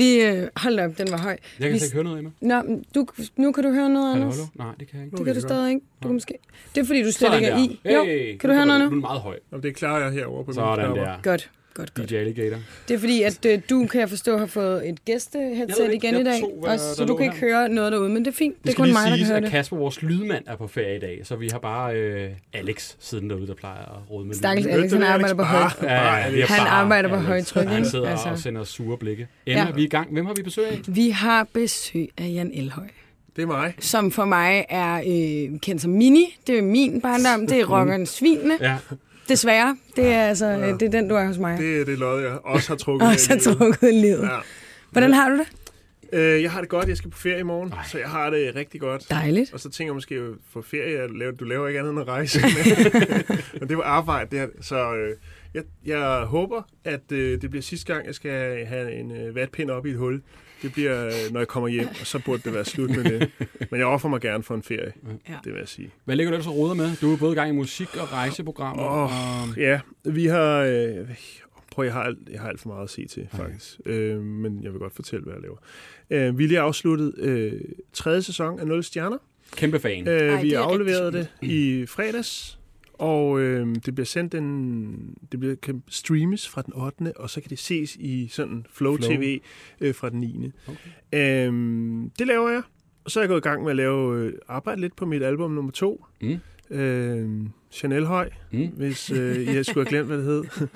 Vi, øh, hold da op, den var høj. Jeg kan vi, ikke høre noget, Emma. Nå, men du, nu kan du høre noget, Hallo, Anders. hallo? Nej, det kan jeg ikke. Det kan du stadig ikke. Du kan måske... Det er fordi, du slet Sådan ikke er der. i. Jo, Hey, kan du høre noget Nu nu? er den meget høj. Jamen, det klarer jeg herovre på mine Sådan der. Godt, godt, godt. DJ Alligator. Det er fordi, at øh, du, kan jeg forstå, har fået et gæsteheadset igen jeg i dag. tog, Også, så du kan ikke her. høre noget derude, men det er fint. Det, Det er kun mig, der kan høre at det. Kasper, vores lydmand, er på ferie i dag, så vi har bare øh, Alex siden derude, der plejer at rode med Stakkels. Alex, han arbejder på højt. Bare- Ja, Han arbejder på højtryk, Han sidder Altså. og sender sure blikke. Emma, Ja. vi er i gang. Hvem har vi besøg af? Vi har besøg af Jan Elhøj, Det er mig. som for mig er øh, kendt som Mini. Det er min barndom. Det er rockeren Svinene. Ja, Desværre. Det er altså øh, det er den, du er hos mig. Det er det lod, jeg også har trukket Og med så i livet. trukket livet. Ja. Hvordan har du det? Øh, jeg har det godt. Jeg skal på ferie i morgen, Ej. så jeg har det rigtig godt. Dejligt. Og så tænker jeg måske, at for ferie, at lave, du laver ikke andet end at rejse. Men det var arbejde, det her. Så øh, jeg, jeg håber, at øh, det bliver sidste gang, jeg skal have en øh, vatpind op i et hul. Det bliver, øh, når jeg kommer hjem, og så burde det være slut med det. Men jeg offer mig gerne for en ferie, Ja. det vil jeg sige. hvad ligger du ellers og roder med? Du er både i gang i musik og rejseprogrammer. Åh, og... Ja, vi har... Øh, prøv, jeg har, alt, jeg har alt for meget at se til, faktisk. Øh, men jeg vil godt fortælle, hvad jeg laver. Øh, vi har lige afsluttet øh, tredje sæson af 0 Stjerner. Kæmpe fan. Øh, Ej, vi er afleverede det i fredags, og øh, det bliver sendt den, det bliver, kan streames fra den 8. og så kan det ses i sådan Flow, Flow. TV øh, fra den 9. Okay. Øh, det laver jeg, og så er jeg gået i gang med at lave øh, arbejde lidt på mit album nummer 2. Mm. Øh, Chanel Høj, Mm. hvis øh, jeg skulle have glemt, hvad det hed.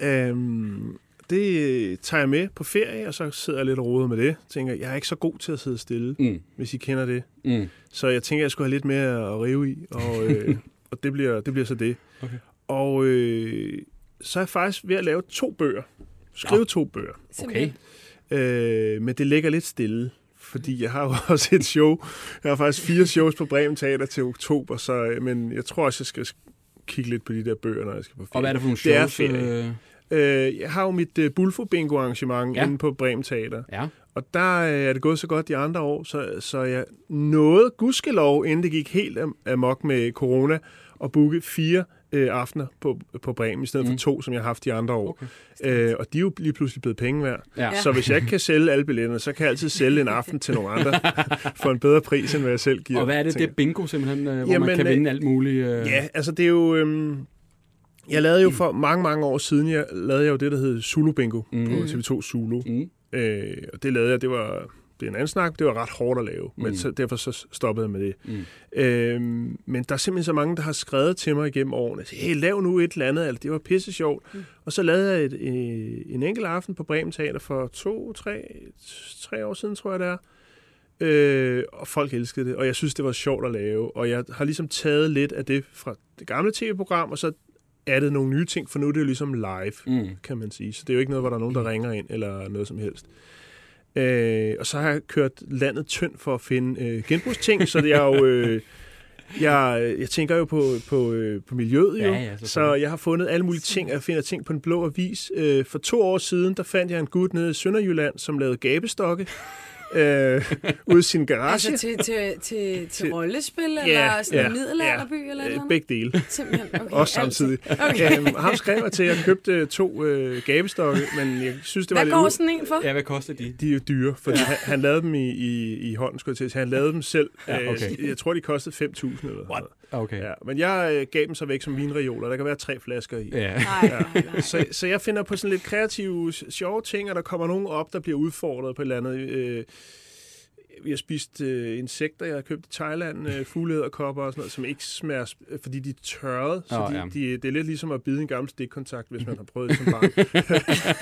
øhm, det tager jeg med på ferie, og så sidder jeg lidt og roder med det. Tænker, jeg er ikke så god til at sidde stille, Mm. hvis I kender det. Mm. Så jeg tænker, jeg skulle have lidt mere at rive i, og, øh, og det, bliver, det bliver så det. Okay. Og øh, så er jeg faktisk ved at lave to bøger. Skrive Nå. to bøger. Okay. Øh, men det ligger lidt stille, fordi jeg har jo også et show. Jeg har faktisk fire shows på Bremen Teater til oktober, så, øh, men jeg tror også, jeg skal kigge lidt på de der bøger, når jeg skal på ferie. Og hvad er det for nogle Det er shows? ferie. øh, Øh, jeg har jo mit uh, Bulfo Bingo arrangement Ja. inde på Bremen Teater, Ja. og der øh, er det gået så godt de andre år, så, så jeg nåede gudskelov, inden det gik helt am- amok med corona, at booke fire øh, aftener på, på Bremen, i stedet mm. For to, som jeg har haft de andre år. Okay. Øh, og de er jo lige pludselig blevet penge værd. Ja. Så hvis jeg ikke kan sælge alle billetterne, så kan jeg altid sælge en aften til nogle andre for en bedre pris, end hvad jeg selv giver. Og hvad er det? Det er bingo simpelthen, øh, hvor man Jamen, kan øh, vinde alt muligt. Øh... Ja, altså det er jo... Øhm, jeg lavede jo for mange, mange år siden, jeg lavede jeg jo det, der hed Zulu Bingo mm. på Mhm. TV2 Zulu. Mm. Øh, og det lavede jeg, det var, det er en anden snak, det var ret hårdt at lave, men Mm. så, derfor så stoppede jeg med det. Mm. Øhm, men der er simpelthen så mange, der har skrevet til mig igennem årene, hey, lav nu et eller andet, altså, det var pisse sjovt. Mm. Og så lavede jeg et, øh, en enkelt aften på Bremen Teater for to, tre, tre år siden, tror jeg det er. Øh, og folk elskede det, og jeg synes, det var sjovt at lave. Og jeg har ligesom taget lidt af det fra det gamle tv-program, og så addet nogle nye ting, for nu er det jo ligesom live, Mm. kan man sige. Så det er jo ikke noget, hvor der er nogen, der ringer ind, eller noget som helst. Øh, og så har jeg kørt landet tynd for at finde øh, genbrugsting, så det er jo... Øh, jeg, jeg tænker jo på, på, øh, på miljøet jo, Ja, ja, så jeg har fundet alle mulige ting. Jeg finder ting på en blå avis. Øh, for to år siden, der fandt jeg en gut nede i Sønderjylland, som lavede gabestokke øh, ude i sin garage. Altså til, til, til, til rollespil, eller Ja, sådan en ja, middelalderby, eller Øh, noget? Begge dele. Simpelthen. Okay, Også samtidig. Okay. Øhm, ham skrev jeg til, at jeg købte to øh, gabestokke, men jeg synes, det var Hvad lidt... går ud- sådan en for? Ja, hvad koster de? De er jo dyre, fordi han, han lavede dem i, i, i hånden, skulle jeg til at sige. Han lavede dem selv. Ja, okay. Øh, jeg tror, de kostede 5.000 eller What? noget. Okay. Ja, men jeg øh, gav dem så væk som vinreoler. Der kan være tre flasker i. Ja. Nej, nej, nej. Så, så jeg finder på sådan lidt kreative, sjove ting, og der kommer nogen op, der bliver udfordret på et eller andet. Øh, vi har spist øh, insekter, jeg har købt i Thailand, øh, fuglederkopper og sådan noget, som ikke smager, sp- fordi de er tørrede. Så Nå, de, ja. de, det er lidt ligesom at bide en gammel stikkontakt, hvis man har prøvet det som barn.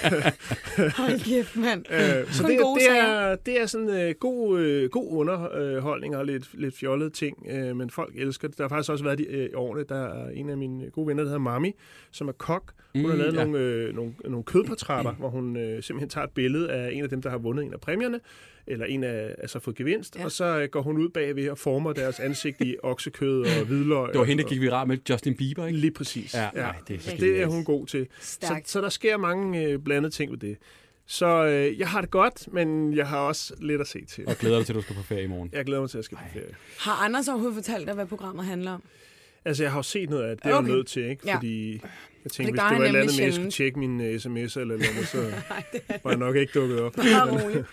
Hold kæft, mand. Øh, så det, det, er, det er sådan øh, god, øh, god underholdning og lidt, lidt fjollede ting, øh, men folk elsker det. Der har faktisk også været de, øh, i årene, der er en af mine gode venner, der hedder Mami, som er kok. Hun Mm, har lavet ja. nogle, øh, nogle, nogle kødportrætter, hvor hun øh, simpelthen tager et billede af en af dem, der har vundet en af præmierne, eller en af, altså fået gevinst, Ja. ja. og så øh, går hun ud bagved og former deres ansigt i oksekød og hvidløg. Det var hende, der gik viral med Justin Bieber, ikke? Lige præcis. Ja, nej, det er så det er hun god til. Så, Stærkt. så der sker mange øh, blandede ting ved det. Så øh, jeg har det godt, men jeg har også lidt at se til. Og glæder dig til, at du skal på ferie i morgen. Jeg glæder mig til, at jeg skal på ferie. Har Anders overhovedet fortalt dig, hvad programmet handler om? Altså, jeg har jo set noget af det. Det er okay. Jeg nødt til, ikke? Ja. Fordi jeg tænkte, Det hvis det var et eller andet med, at jeg skulle tjekke mine sms'er eller noget, så Nej, det er var jeg nok ikke dukket op. Bare.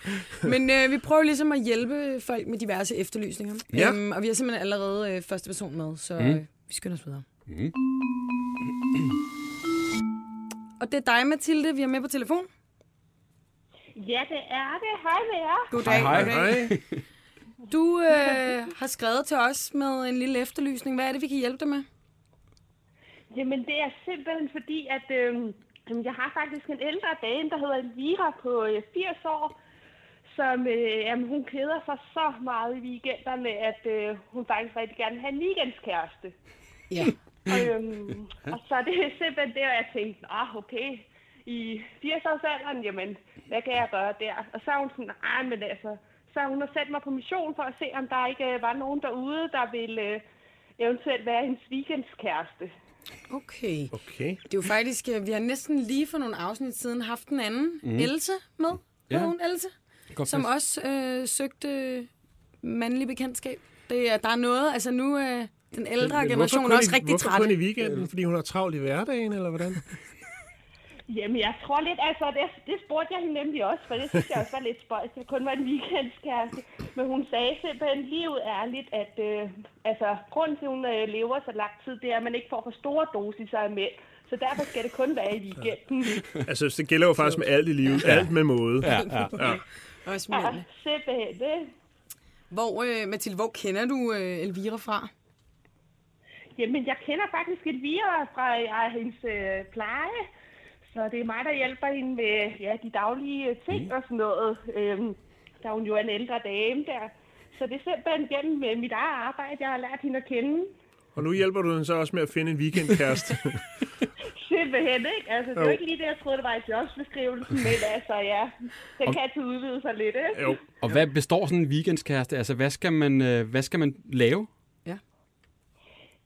Men øh, vi prøver ligesom at hjælpe folk med diverse efterlysninger. Ja. Øhm, og vi har simpelthen allerede øh, første person med, så Mm. øh, vi skynder os videre. Mm. Og det er dig, Mathilde, vi har med på telefon. Ja, det er det. Hej med jer. Goddag. Hej, goddag. Hej. Du øh, har skrevet til os med en lille efterlysning. Hvad er det, vi kan hjælpe dig med? Jamen, det er simpelthen fordi, at øh, jeg har faktisk en ældre dame, der hedder Elvira på øh, 80 år, som øh, jamen, hun keder sig så meget i weekenderne, at øh, hun faktisk rigtig gerne vil have en weekendskæreste. Ja. Og, øhm, og så er det simpelthen det, at jeg tænkte, ah, okay, i 80-årsalderen, jamen, hvad kan jeg gøre der? Og så er hun sådan, nej, men altså, så hun har sat mig på mission for at se, om der ikke øh, var nogen derude, der ville øh, eventuelt være hendes weekendskæreste. Okay. Okay. Det er jo faktisk, øh, vi har næsten lige for nogle afsnit siden haft en anden, mm. Else, med. Ja. Hun Else? Som pas. også øh, søgte mandlig bekendtskab. Det, er- der er noget, altså nu er den ældre Men generation hvorfor kun også i, rigtig hvorfor træt. kun i weekenden? Fordi hun har travlt i hverdagen, eller hvordan? Jamen, jeg tror lidt, altså, det, det spurgte jeg hende nemlig også, for det synes jeg også var lidt spøjst, at det kun var en weekendskæreste. Men hun sagde simpelthen lige ud ærligt, at øh, altså, grunden til, at hun øh, lever så lang tid, det er, at man ikke får for store dosiser af mænd. Så derfor skal det kun være i weekenden. Altså, det gælder jo faktisk med alt i livet. Alt med måde. Ja, ja. Ja. Også Ja, simpelthen. Det. Hvor, øh, Mathilde, hvor kender du øh, Elvira fra? Jamen, jeg kender faktisk Elvira fra ja, hendes øh, pleje. Så det er mig, der hjælper hende med ja, de daglige ting mm. og sådan noget. Øhm, der er hun jo en ældre dame der. Så det er simpelthen gennem øh, mit eget arbejde, jeg har lært hende at kende. Og nu hjælper du hende så også med at finde en weekendkæreste. Simpelthen, ikke? Altså, det er jo ikke lige det, jeg troede, det var i jobsbeskrivelsen, men altså, ja, det kan altid udvide sig lidt, ikke? jo. Og hvad består sådan en weekendskæreste? Altså, hvad skal man, øh, hvad skal man lave?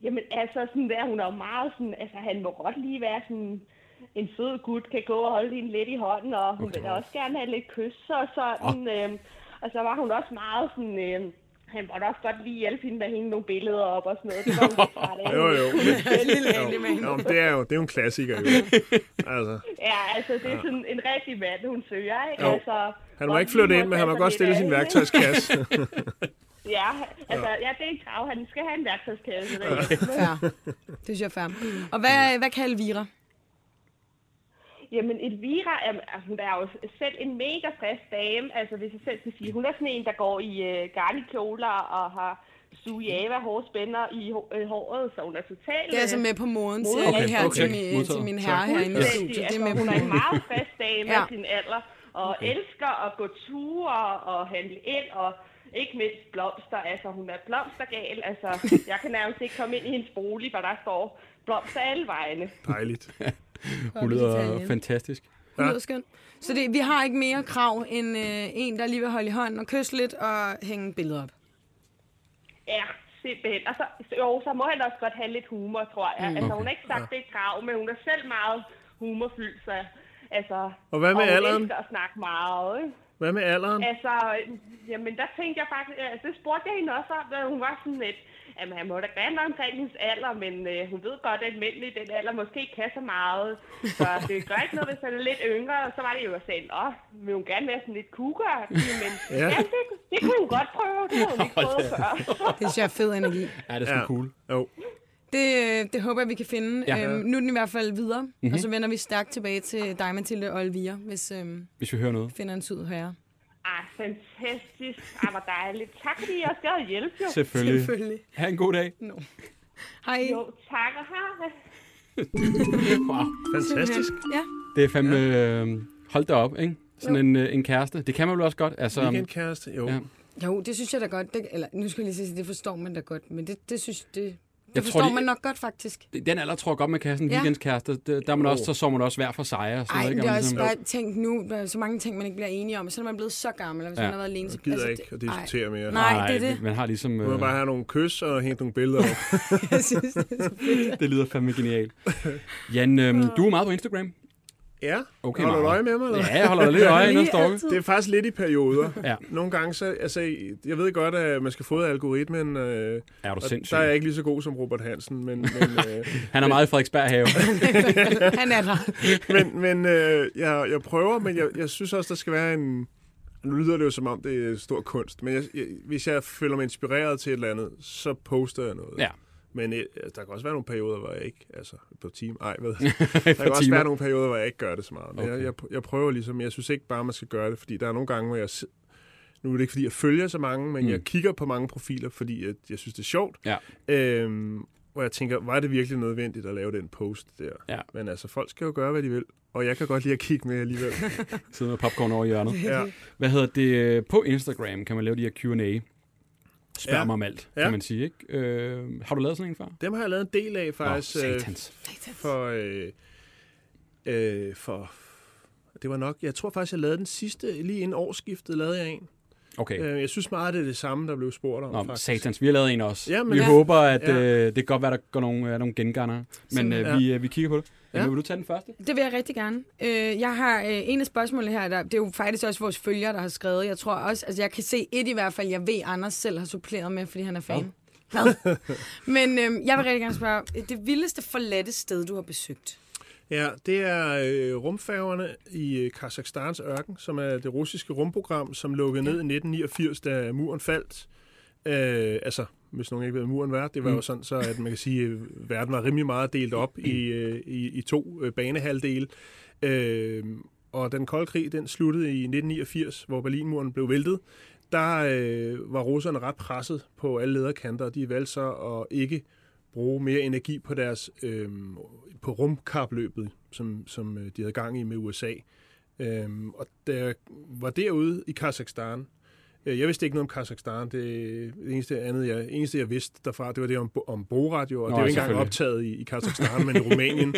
Jamen, altså, sådan der, hun er jo meget sådan, altså, han må godt lige være sådan, en sød gut kan gå og holde hende lidt i hånden, og hun vil da også gerne have lidt kys og sådan. Øhm, og så var hun også meget sådan, øhm, han måtte også godt lige hjælpe hende med at hænge nogle billeder op og sådan noget. Det var hun lidt træt af. Jo, jo. Hende. jo men det, er jo, det er jo en klassiker, jo. Altså, Ja, altså, det er sådan en rigtig mand, hun søger, ikke? Jo. Altså, han må ikke flytte ind, men han må godt stille sin værktøjskasse. Ja, altså, ja, det er en krav. Han skal have en værktøjskasse. derhjemme. Fair. Det synes jeg er fair. Og hvad, hvad kan Elvira? Jamen, Elvira, er, altså, hun er jo selv en mega frisk dame. Altså, hvis jeg selv skal sige, hun er sådan en, der går i øh, garnikjoler og har sujava hårspænder i øh, håret, så hun er totalt... Det er altså med på moden til, Okay, her okay. til, min, Modtaget. til min herre herinde i studiet. Det er altså, med hun på er en meget frisk dame Ja. af sin alder, og okay. elsker at gå ture og handle ind, og ikke mindst blomster. Altså, hun er blomstergal. Altså, jeg kan nærmest ikke komme ind i hendes bolig, for der står blomster alle vegne. Dejligt. Hun lyder fantastisk. Hun lyder skønt. Så det, vi har ikke mere krav end øh, en, der lige vil holde i hånden og kysse lidt og hænge billeder op. Ja, simpelthen. Og så, jo, så må han også godt have lidt humor, tror jeg. Mm, altså, hun har ikke sagt, det er et krav, men hun er selv meget humorfyldt, så... Altså, Og hvad med og hun alderen? at snakke meget, ikke? Hvad med alderen? Altså, jamen der tænkte jeg faktisk, altså det spurgte jeg hende også om, da hun var sådan lidt, jamen han må da gerne være omkring hendes alder, men øh, hun ved godt, at mænd i den alder måske ikke kan så meget. Så det gør ikke noget, hvis han er lidt yngre. Og så var det jo, at jeg sagde, åh, vil hun gerne være sådan lidt cougar? Men Ja. ja, det, det kunne hun godt prøve, det har hun ikke prøvet før. Det synes jeg er fed energi. Ja, det er sgu Ja. cool. Jo. Det, øh, det håber jeg, vi kan finde. Ja. Øhm, nu er den i hvert fald videre, mm-hmm. og så vender vi stærkt tilbage til dig, Mathilde og Elvira, hvis øhm, Hvis vi hører noget. finder en sød herre. Ej, fantastisk. Ej, hvor dejligt. Tak fordi jeg gad hjælpe, jo. Selvfølgelig. Selvfølgelig. Ha' en god dag. No. Hej. Jo, tak og hej. Wow. Fantastisk. Ja. Det er fandme... Øh, hold da op, ikke? Sådan en, øh, en kæreste. Det kan man vel også godt. Altså, Weekendkæreste, jo. Ja. Jo, det synes jeg da godt. Det, eller, nu skal jeg lige sige, det forstår man da godt, men det, det synes det Jeg forstår tror, de- man nok godt, faktisk. den alder tror jeg godt, man kan have sådan en Ja. weekendskæreste. Der er man også, så så man også hver for sig. Og sådan Ej, noget, ikke? det er Og også bare tænkt nu, der er så mange ting, man ikke bliver enige om, og så er man blevet så gammel, og hvis Ja. man har været alene. så- Jeg gider altså, ikke at det- diskutere mere. Nej, det er det. Man har ligesom... Må Øh, bare have nogle kys og hænge nogle billeder op. Jeg synes, det er så fedt. det lyder fandme genialt. Jan, øh, du er meget på Instagram. Ja, Okay, holder du øje med mig? Eller? Ja, jeg holder lidt øje stalker. altid. Det er faktisk lidt i perioder. Ja. Nogle gange, så, altså, jeg ved godt, at man skal fodre algoritmen, øh, Er du og sindssyg? der er jeg ikke lige så god som Robert Hansen, men, men, øh, Han er meget i Frederiksberg have. Han er der. men, men øh, jeg, jeg prøver, men jeg, jeg synes også, der skal være en... Nu lyder det jo som om, det er stor kunst, men jeg, jeg, hvis jeg føler mig inspireret til et eller andet, så poster jeg noget. Ja. Men øh, der kan også være nogle perioder, hvor jeg ikke, altså på team, ej, hvad, der kan også være nogle perioder, hvor jeg ikke gør det så meget. Men Okay. jeg, jeg, jeg prøver ligesom, jeg synes ikke bare, man skal gøre det, fordi der er nogle gange, hvor jeg, nu er det ikke, fordi jeg følger så mange, men Mm. jeg kigger på mange profiler, fordi jeg, jeg synes, det er sjovt. Ja. Øhm, hvor jeg tænker, var det virkelig nødvendigt at lave den post der? Ja. Men altså, folk skal jo gøre, hvad de vil. Og jeg kan godt lide at kigge med alligevel. Sidder med popcorn over i hjørnet. ja. Hvad hedder det? På Instagram kan man lave de her Q&A. Spørg Ja. mig om alt, Ja. kan man sige. Ikke? Øh, har du lavet sådan en før? Dem har jeg lavet en del af faktisk. Nå, øh, satans. for, øh, øh, for, det var nok, jeg tror faktisk, jeg lavede den sidste, lige inden årsskiftet lavede jeg en. Okay. Øh, jeg synes meget, det er det samme, der blev spurgt om. Nå, faktisk. satans. Vi har lavet en også. Ja, men vi ja. håber, at Ja. øh, det kan godt være, der går nogle, er nogle genganger. Men øh, Ja. vi, øh, vi kigger på det. Ja. Jamen, vil du tage den første? Det vil jeg rigtig gerne. Øh, jeg har øh, en af spørgsmålene her, der, det er jo faktisk også vores følgere, der har skrevet. Jeg tror også, altså jeg kan se et i hvert fald, jeg ved, Anders selv har suppleret med, fordi han er fan. Hvad? Men øh, jeg vil rigtig gerne spørge, det vildeste forladte sted, du har besøgt? Ja, det er øh, rumfærgerne i øh, Kazakhstans ørken, som er det russiske rumprogram, som lukkede ned i 1989, da muren faldt. Øh, altså, hvis nogen ikke ved, hvad muren var, det var Mm. jo sådan, så at man kan sige, at verden var rimelig meget delt op i, øh, i, i to øh, banehalvdele. Øh, og den kolde krig, den sluttede i 1989, hvor Berlinmuren blev væltet. Der øh, var russerne ret presset på alle lederkanter, og de valgte så at ikke bruge mere energi på deres øh, på rumkapløbet, som, som øh, de havde gang i med USA. Øh, og der var derude i Kazakhstan. Øh, Jeg vidste ikke noget om Kazakhstan. Det, eneste, andet, jeg, eneste, jeg vidste derfra, det var det om, om boradio, og Nå, det er jo ikke engang optaget i, i Kazakhstan, men i Rumænien.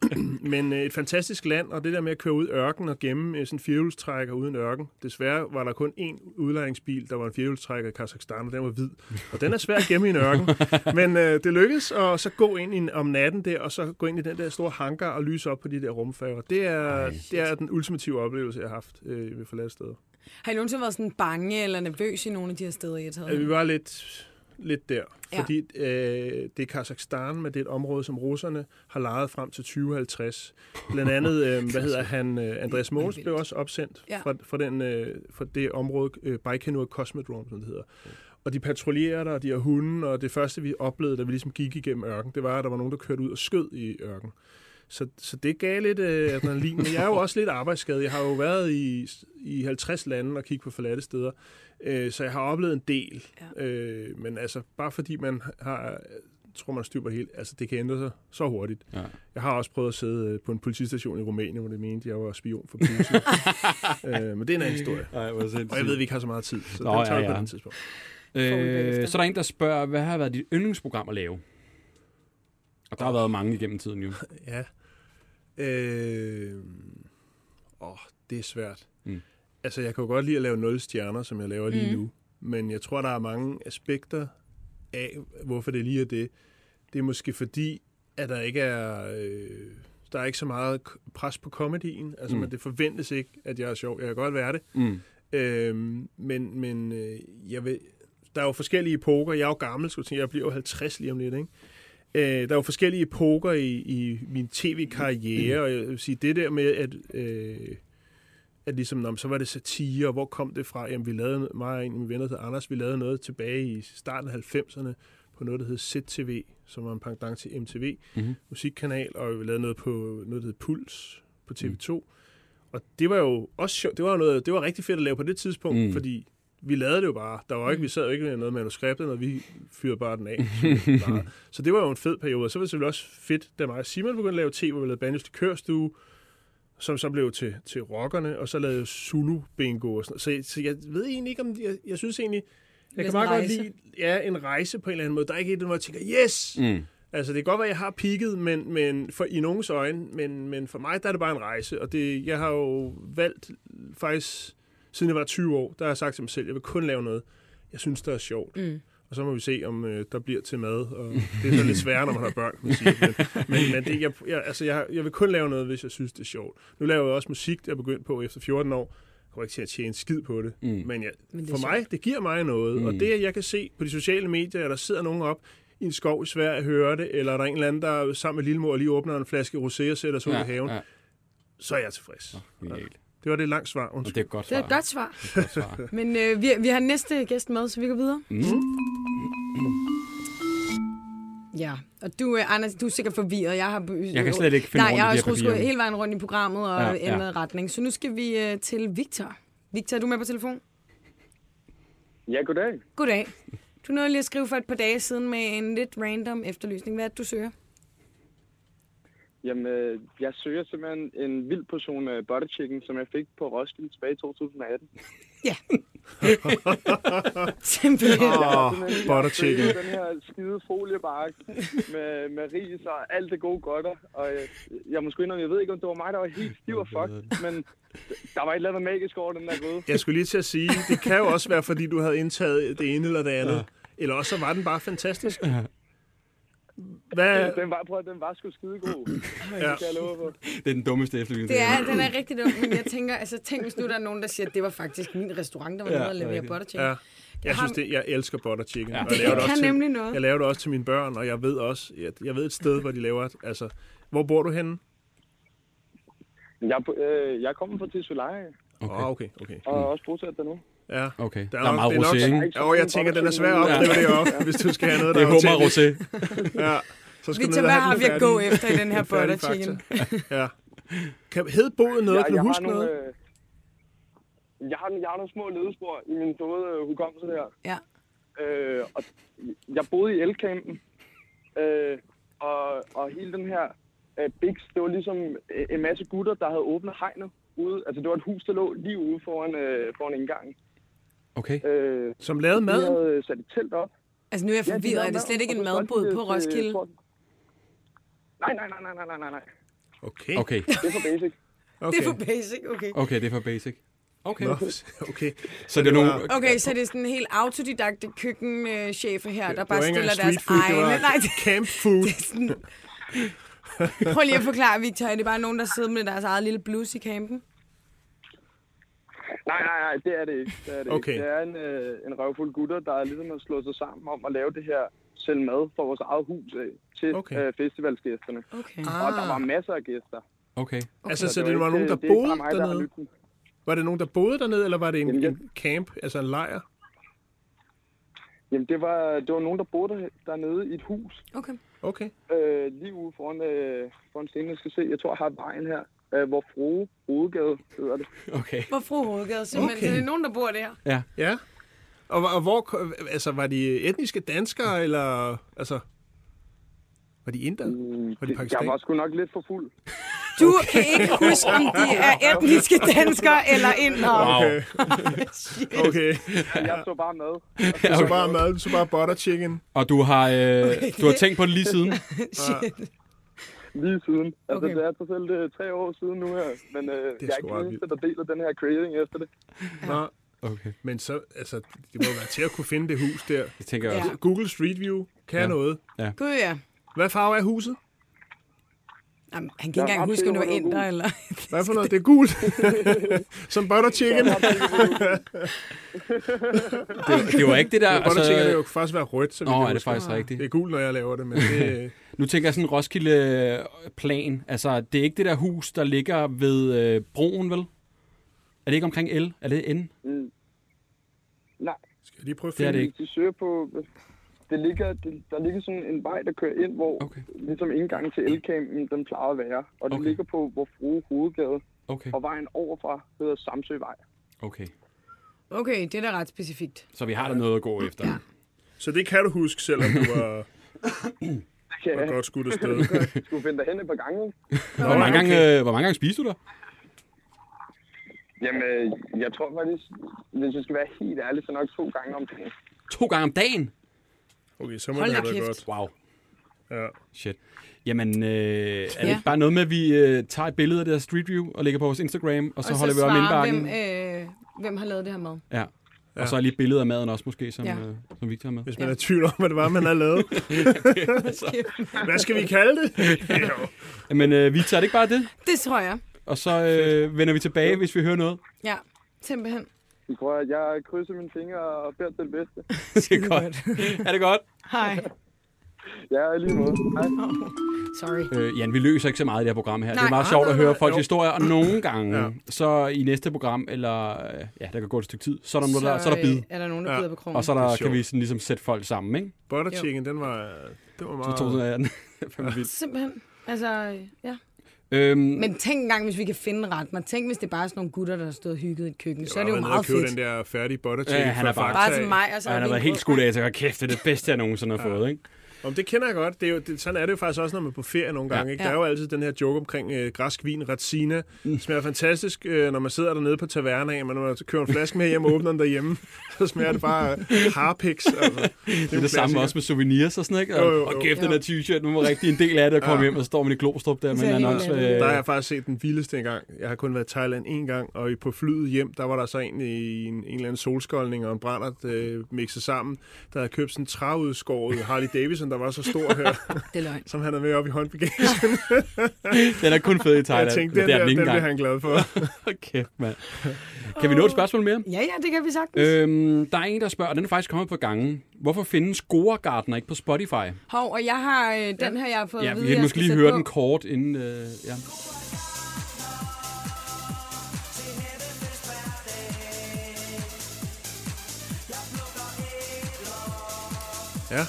men øh, et fantastisk land, og det der med at køre ud ørken og gemme øh, sådan en firehjulstrækker uden ørken. Desværre var der kun én udlejningsbil, der var en firehjulstrækker i Kazakhstan, og den var hvid. Og den er svær at gemme i en ørken. Men øh, det lykkedes at så gå ind i, om natten der, og så gå ind i den der store hangar og lyse op på de der rumfærger. Det er, Ej. det er den ultimative oplevelse, jeg har haft øh, ved forladte steder. Har I nogensinde været sådan bange eller nervøs i nogle af de her steder, I har taget? Ja, vi var lidt, lidt der, Ja. fordi øh, det er Kazakhstan, men det er et område, som russerne har lejet frem til 2050. Blandt andet, øh, hvad hedder han, øh, Andreas Mogens blev også opsendt Ja. fra, fra, den, øh, fra det område, øh, Baikonur Cosmodrome, som det hedder. Og de patruljerer der, og de har hunde, og det første, vi oplevede, da vi ligesom gik igennem ørken, det var, at der var nogen, der kørte ud og skød i ørken. Så, så det gav lidt øh, adrenalin, men jeg er jo også lidt arbejdsskadet. Jeg har jo været i, i 50 lande og kigget på forladte steder, øh, så jeg har oplevet en del. Ja. Øh, men altså, bare fordi man har, tror man styr på hele, altså det kan ændre sig så hurtigt. Ja. Jeg har også prøvet at sidde øh, på en politistation i Rumænien, hvor det mente, jeg var spion for Putin. øh, men det er en anden historie. Ej. Og jeg ved, at vi ikke har så meget tid, så Nå, den tager ja, vi på ja. den tidspunkt. Øh, så er der en, der spørger, hvad har været dit yndlingsprogram at lave? Og der har været mange igennem tiden jo. Ja. Øh, åh, det er svært. Mm. Altså, jeg kan jo godt lide at lave 0 stjerner, som jeg laver lige Mm. nu. Men jeg tror, der er mange aspekter af, hvorfor det lige er det. Det er måske fordi, at der ikke er... Øh, der er ikke så meget pres på komedien. Altså, Mm. mm. men det forventes ikke, at jeg er sjov. Jeg kan godt være det. Mm. Øhm, men men øh, jeg vil, der er jo forskellige epoker. Jeg er jo gammel, skulle jeg tænke. Jeg bliver jo 50 lige om lidt, ikke? Øh, der er jo forskellige epoker i, i min tv-karriere, og jeg vil sige, det der med, at, øh, at ligesom, nå, så var det satire, og hvor kom det fra? Jamen, vi lavede, mig og en af mine venner, Anders, vi lavede noget tilbage i starten af 90'erne, på noget, der hed ZTV, som var en pendant til MTV, Mm-hmm. musikkanal, og vi lavede noget på noget, der hed Puls på TV2. Mm. Og det var jo også sjovt. Det var, noget, det var rigtig fedt at lave på det tidspunkt, mm. fordi vi lavede det jo bare. Der var ikke, Mm. vi sad jo ikke med noget manuskript, når vi fyrede bare den af. bare. Så det var jo en fed periode. Og så var det selvfølgelig også fedt, da mig og Simon begyndte at lave tv, hvor vi lavede Banjos Likørstue, som så blev til, til rockerne, og så lavede Zulu Bingo og sådan noget. Så, så jeg ved egentlig ikke, om... Jeg, jeg synes egentlig... Jeg kan meget en godt lide ja, en rejse på en eller anden måde. Der er ikke et, hvor jeg tænker, yes! Mm. Altså, det kan godt være, at jeg har peaked, men, men for, i nogens øjne, men, men for mig, der er det bare en rejse. Og det, jeg har jo valgt faktisk, siden jeg var 20 år, der har jeg sagt til mig selv, at jeg vil kun lave noget, jeg synes, der er sjovt. Mm. Og så må vi se, om øh, der bliver til mad. Og det er så lidt sværere, når man har børn, kan man sige. Men, men, men det, jeg, jeg, altså, jeg, jeg vil kun lave noget, hvis jeg synes, det er sjovt. Nu laver jeg også musik, det er jeg begyndt på efter 14 år. Jeg kommer ikke til at tjene skid på det. Mm. Men, jeg, Men det for mig, det giver mig noget. Mm. Og det, at jeg kan se på de sociale medier, at der sidder nogen op i en skov i Sverige og hører det, eller der er en eller anden, der sammen med lillemor lige åbner en flaske rosé og sætter sig ud i haven, ja. så er jeg tilfreds. Genialt. Det var det langt svar. Undskyld. det er et godt Det svar. er et godt svar. Det er et godt svar. Men øh, vi, vi har næste gæst med, så vi går videre. Mm. Ja, og du, øh, Anders, du er sikkert forvirret. Jeg, har, Jeg kan slet ikke finde Nej, rundt i jeg har også hele vejen rundt i programmet og Ja, ja, ja. ændret retning. Så nu skal vi øh, til Victor. Victor, er du med på telefon? Ja, goddag. Goddag. Du nåede lige at skrive for et par dage siden med en lidt random efterlysning. Hvad er det, du søger? Jamen, øh, jeg søger simpelthen en vild portion øh, butter chicken, som jeg fik på Roskilde tilbage i 2018. Simpelthen. Åh, Simpelthen, jeg butter chicken. Den her skide foliebark med, med ris og alt det gode godter. Og jeg, jeg måske indrømme, jeg ved ikke, om det var mig, der var helt stiv og fuck, men der var et eller andet magisk over den der gryde. Jeg skulle lige til at sige, det kan jo også være, fordi du havde indtaget det ene eller det andet. Ja. Eller også så var den bare fantastisk. Hvad, Den var, prøv, den var sgu skide god. ja. Det jeg love på. Det er den dummeste efterlysning. Det er, den er rigtig dum, men jeg tænker, altså tænk hvis nu der er nogen, der siger, at det var faktisk min restaurant, der var Ja, nede og levere butter chicken. ja. Jeg synes det, jeg elsker butter chicken. Ja. Og Det jeg laver kan også til, nemlig noget. Jeg laver det også til mine børn, og jeg ved også, jeg, jeg ved et sted, hvor de laver det. Altså, hvor bor du henne? Jeg, øh, jeg kommer fra Tisvildeleje, Åh, Okay. oh, okay, okay. og er også bosat der nu. Ja. Okay. Der Der er meget det er rosé, nok- ikke? Jo, jeg tænker, den er svær at opleve det op, hvis du skal have noget, Det der er hummer rosé. Ja. Så skal Victor, hvad har vi at gå efter i den her butter chicken? Ja. Kan, hed båden noget? kan du huske har noget? Nogle, øh, jeg, har, jeg har nogle små ledespor i min døde øh, hukommelse her. Ja. Øh, og jeg boede i elcampen, øh, og, og hele den her øh, Bix, det var ligesom øh, en masse gutter, der havde åbnet hegnet ude. Altså, det var et hus, der lå lige ude foran, øh, foran indgangen. Okay. Øh, Som lavede de maden? havde sat et telt op. Altså nu er jeg Ja, de forvirret. lavede Er det slet mad, ikke en madbod de på det til- Roskilde? Nej, nej, nej, nej, nej, nej, nej. Okay. Okay. Det er for basic. okay. Det er for basic, okay. Okay, det er for basic. Okay. Nå, okay. Så det er nogle... Okay, så det er sådan en helt autodidakte køkkenchefer her, der bare det stiller deres food, det egne... var Nej, det camp food. er sådan... Prøv lige at forklare, Victor. Er det bare nogen, der sidder med deres eget lille blues i campen? Nej, nej, nej, det er det ikke. Det er, det Okay. ikke. Det er en, øh, en røvfuld gutter, der er ligesom har slået sig sammen om at lave det her selv mad for vores eget hus af, til Okay. okay. øh, festivalsgæsterne. Okay. Og der var masser af gæster. Okay. Altså, så var det var nogen, der det er boede bare mig, der dernede? lyttet. Var det nogen, der boede dernede, eller var det en, Jamen, en camp, altså en lejr? Jamen, det var, det var nogen, der boede der, dernede i et hus, Okay. Okay. øh, lige ude foran, øh, foran scenen. Jeg skal se, jeg tror, jeg har vejen her, øh, hvor Frue Rodegade hedder det. Okay. Hvor fru Hovedgade, simpelthen. Okay. Okay. Så det er nogen, der bor der. Ja. Ja. Og, og hvor, altså, var de etniske danskere, eller, altså, var de inder? Mm, Var de det- jeg var sgu nok lidt for fuld. Du kan ikke huske, om de er etniske danskere eller indere. Okay. okay. Jeg så bare med. Du så bare mad, du så bare butter chicken. Og du har, øh, du har tænkt på det lige siden? Shit. Lige siden. Altså, Okay. det er trods alt øh, tre år siden nu her. Men øh, jeg er sgu ikke ret den eneste, der deler den her craving efter det. Nå, Okay. men så, altså, det må være til at kunne finde det hus der. Det tænker jeg Ja. også. Google Street View kan Ja. noget. Gud, ja. Hvad farve er huset? Jamen, han kan Jeg ikke er engang huske, om det var indre det eller... Hvad for noget? Det er gult. Som butter chicken. Det, det var ikke det der... butter chicken er jo Altså, faktisk være rødt, så vidt Nå, jeg er det faktisk rigtigt? Det er gult, når jeg laver det, men det, Nu tænker jeg sådan en Roskilde-plan. Altså, det er ikke det der hus, der ligger ved øh, broen, vel? Er det ikke omkring L? Er det N? Mm. Nej, skal jeg lige prøve at Det er finde det ikke. de søger på... Det ligger, det, der ligger sådan en vej, der kører ind, hvor Okay. ligesom indgangen til elcampen, den plejer at være. Og det Okay. ligger på hvor Frue Hovedgade, Okay, og vejen overfra hedder Samsøvej. okay. Okay, det er da ret specifikt. Så vi har der noget at gå efter. Ja. Så det kan du huske, selvom du var, Det kan var jeg godt skudt afsted. skulle finde dig hen et par gange. Hvor mange, gange, øh, hvor mange gange spiste du der? Jamen, øh, jeg tror faktisk, hvis jeg skal være helt ærlig, så nok to gange om dagen. To gange om dagen? Okay, så må Hold det kæft. godt. Wow. Ja. Shit. Jamen, øh, er det Ja. ikke bare noget med, at vi øh, tager et billede af det her Street View og lægger på vores Instagram, og så og holder så vi om indbakken? hvem, øh, hvem har lavet det her mad. Ja. Ja. Og så lige et billede af maden også måske, som, Ja. øh, som Victor har med. Hvis man er i tvivl om, hvad det var, man har lavet. Hvad skal vi kalde det? Jo. Men øh, Victor, er det ikke bare det? Det tror jeg. Og så øh, vender vi tilbage, hvis vi hører noget. Ja, simpelthen. Jeg tror, at jeg krydser mine fingre og beder til det bedste. Det er godt. er det godt? Hej. Ja, lige måde. Hej. Sorry. Øh, Jan, vi løser ikke så meget i det her program her. Nej, det er meget Nej, sjovt nej, at høre folks Jo. historier, og nogle gange, Ja. ja. så i næste program, eller øh, ja, der kan gå et stykke tid, så er der, noget, der, så er der bid. øh, er der nogen, der Ja. bider på krogen. Og så er Det er der, kan vi sådan ligesom sætte folk sammen, ikke? Butter chicken, den var, den var Så meget... 2018. Fandme vildt. Simpelthen. Altså, ja. øhm, Men tænk engang, hvis vi kan finde ret. Man tænk, hvis det er bare sådan nogle gutter, der har stået og hygget i et køkken. Så er det jo meget fedt. den der færdige butter Ja, chicken han er fra bare-. Bare til mig, og så og han har været helt skudt af, så jeg kæft, det er det bedste, jeg nogensinde har fået, ikke? Om det kender jeg godt. Det er jo, det, sådan er det jo faktisk også, når man er på ferie nogle gange. Ja. Ikke? Der er jo altid den her joke omkring øh, græsk vin, Ratsina. Mm. smager fantastisk, øh, når man sidder dernede på tavernaen, men når man kører en flaske med hjem og åbner den derhjemme, så smager det bare øh, harpiks. Altså. Det er det samme også med souvenirs og sådan, ikke? Jo, jo, Og, jo. og kæft, den Jo. der t-shirt, nu var rigtig en del af det at komme Ja. hjem, og så står man i Glostrup der med Det en er anden helt også. Øh, Der har jeg faktisk set den vildeste engang. Jeg har kun været i Thailand en gang, og i- på flyet hjem, der var der så en i en, en eller anden solskoldning og en brændert øh, mixet sammen, der havde købt sådan en træudskåret Harley Davidson, der var så stor her, Det er løgn. som han havde med op i håndbagagen. den er kun fed i Thailand. Jeg tænkte, den det er der, ikke den bliver han glad for. Kæft, mand. Kan vi nå et spørgsmål mere? Ja, ja, det kan vi sagtens. Øhm, der er en, der spørger, og den er faktisk kommet på gangen. Hvorfor findes Scoregardner ikke på Spotify? Hov, og jeg har øh, den her, jeg har fået Ja, at vi vide, kan jeg måske lige høre på. den kort inden... Øh, ja. Ja.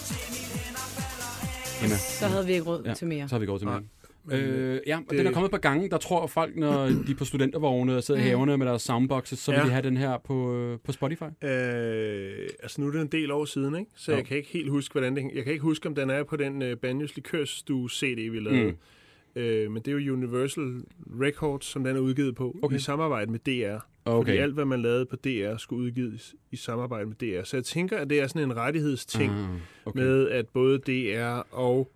Emma, Så havde vi ikke råd Ja, til mere. så har vi gået til mere. Men, Øh, ja, og det- den er kommet på gange. Der tror folk, når de er på studentervogne og sidder i Mm. haverne med deres soundboxes, så vil Ja. de have den her på, øh, på Spotify. Øh, altså nu er det en del år siden, ikke? så Jo. jeg kan ikke helt huske, hvordan det Jeg kan ikke huske, om den er på den uh, Banjos Likørstue CD, vi lavede. Mm. Øh, men det er jo Universal Records, som den er udgivet på, Okay. i samarbejde med DR. Fordi Okay. alt, hvad man lavede på DR, skulle udgives i samarbejde med DR. Så jeg tænker, at det er sådan en rettighedsting Ah, okay. med, at både DR og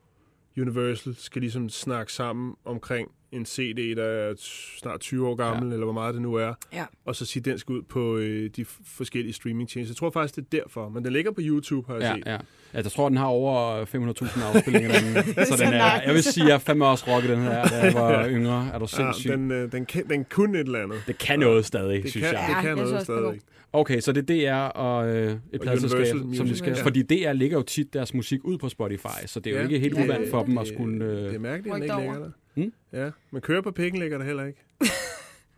Universal skal ligesom snakke sammen omkring en CD, der er snart 20 år gammel, ja. eller hvor meget det nu er, Ja. og så sige, den skal ud på øh, de forskellige streamingtjenester. Jeg tror faktisk, det er derfor, men den ligger på YouTube, har jeg Ja, set. ja. Ja, jeg tror, den har over 500.000 afspillinger. Den, så den er, jeg vil sige, jeg har fandme også rocket den her, da jeg var yngre. Er du Ja, sindssyg? den, øh, den, kan, den kunne et eller andet. Det kan noget stadig, Det synes kan, jeg. det Ja, kan jeg synes noget er stadig. Okay, så det er DR og øh, et pladselskab, Universal som de skal... ja. Fordi DR ligger jo tit deres musik ud på Spotify, så det er jo Ja, ikke helt uvandt for dem at skulle... Det er Øh... mærkeligt, at den ikke ligger der. Hmm? Ja, men kører på pikken ligger der heller ikke.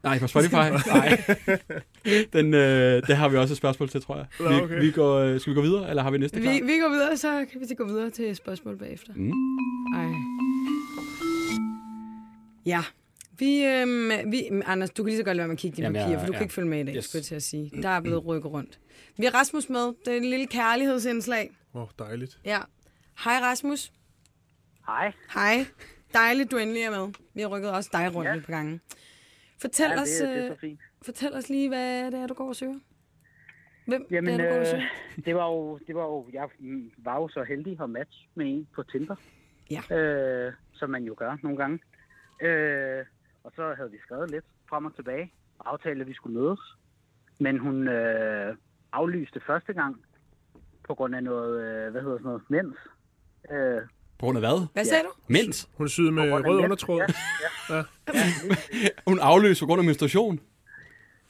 Nej, på Spotify? Nej. Den, øh, det har vi også et spørgsmål til, tror jeg. Vi, okay. vi går, øh, skal vi gå videre, eller har vi næste klar? Vi, vi går videre, så kan vi så gå videre til spørgsmål bagefter. Mm. Ej. Ja. Vi, øhm, vi, Anders, du kan lige så godt lade være med at kigge dine Jamen, papirer, for du ja. kan ikke følge med i dag, Yes. skulle jeg til at sige. Der er blevet rykket rundt. Vi har Rasmus med. Det er en lille kærlighedsindslag. Åh, oh, dejligt. Ja. Hej Rasmus. Hej. Hej. Dejligt, du endelig er med. Vi har rykket også dig rundt Ja. ja. et par gange. Fortæl, Ja, os, det, det er øh, så fint. fortæl os lige, hvad det er, du går og søger. Hvem Jamen, det er, du går og øh, søger? det var jo, det var jo, jeg var jo så heldig at match med en på Tinder. Ja. Øh, som man jo gør nogle gange. Øh, og så havde vi skrevet lidt frem og tilbage, og aftalte, at vi skulle mødes. Men hun øh, aflyste første gang, på grund af noget, øh, hvad hedder sådan noget, mens. Øh, På grund af hvad? Hvad sagde du? Mens. Hun syede med rød mens. undertråd. Ja, ja. Hun afløser på grund af menstruation.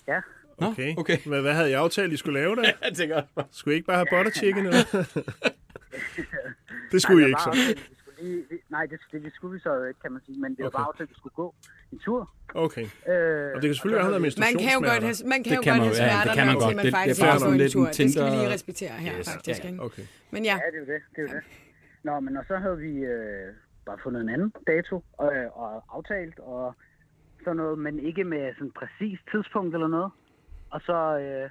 ja. Nå, Okay. okay. Hvad, hvad havde I aftalt, I skulle lave der? Jeg tænker også. Skulle I ikke bare have butter chicken? Eller? det skulle I Nej, ikke det så. var aftalt, vi skulle lige, vi- nej, det, det, det skulle vi så ikke, kan man sige. Men det var Okay. bare aftalt, at vi skulle gå en tur. Okay. Øh, Og det kan selvfølgelig være, at hun har Man kan jo godt have, man kan Det jo kan godt man have jo, ja, det kan man til, godt. Det- man det faktisk nok. en Lidt tur. en Det skal vi lige respektere her, Yes, faktisk. ja. Ikke? Okay. Men ja, Ja, det er jo det. det, er jo det. Nå, men og så havde vi øh, bare fundet en anden dato og, og aftalt og sådan noget, men ikke med sådan præcis tidspunkt eller noget. Og så... Øh,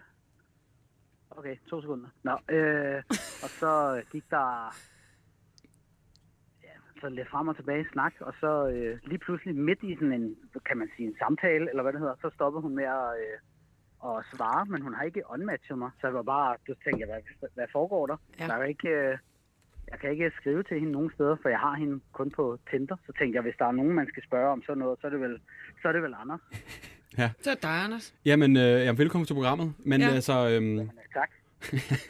okay, to sekunder. Nå, øh, og så gik der så lidt frem og tilbage snak, og så øh, lige pludselig midt i sådan en, kan man sige, en samtale, eller hvad det hedder, så stoppede hun med at, øh, at svare, men hun har ikke unmatchet mig. Så jeg var bare, så tænkte hvad, hvad foregår der? Ja. Der er ikke, øh, jeg kan ikke skrive til hende nogen steder, for jeg har hende kun på Tinder. Så tænkte jeg, hvis der er nogen, man skal spørge om sådan noget, så er det vel, så er det vel Anders. så er det dig, Anders. Jamen, øh, jamen, velkommen til programmet. Men Ja. altså, øhm, Men, tak.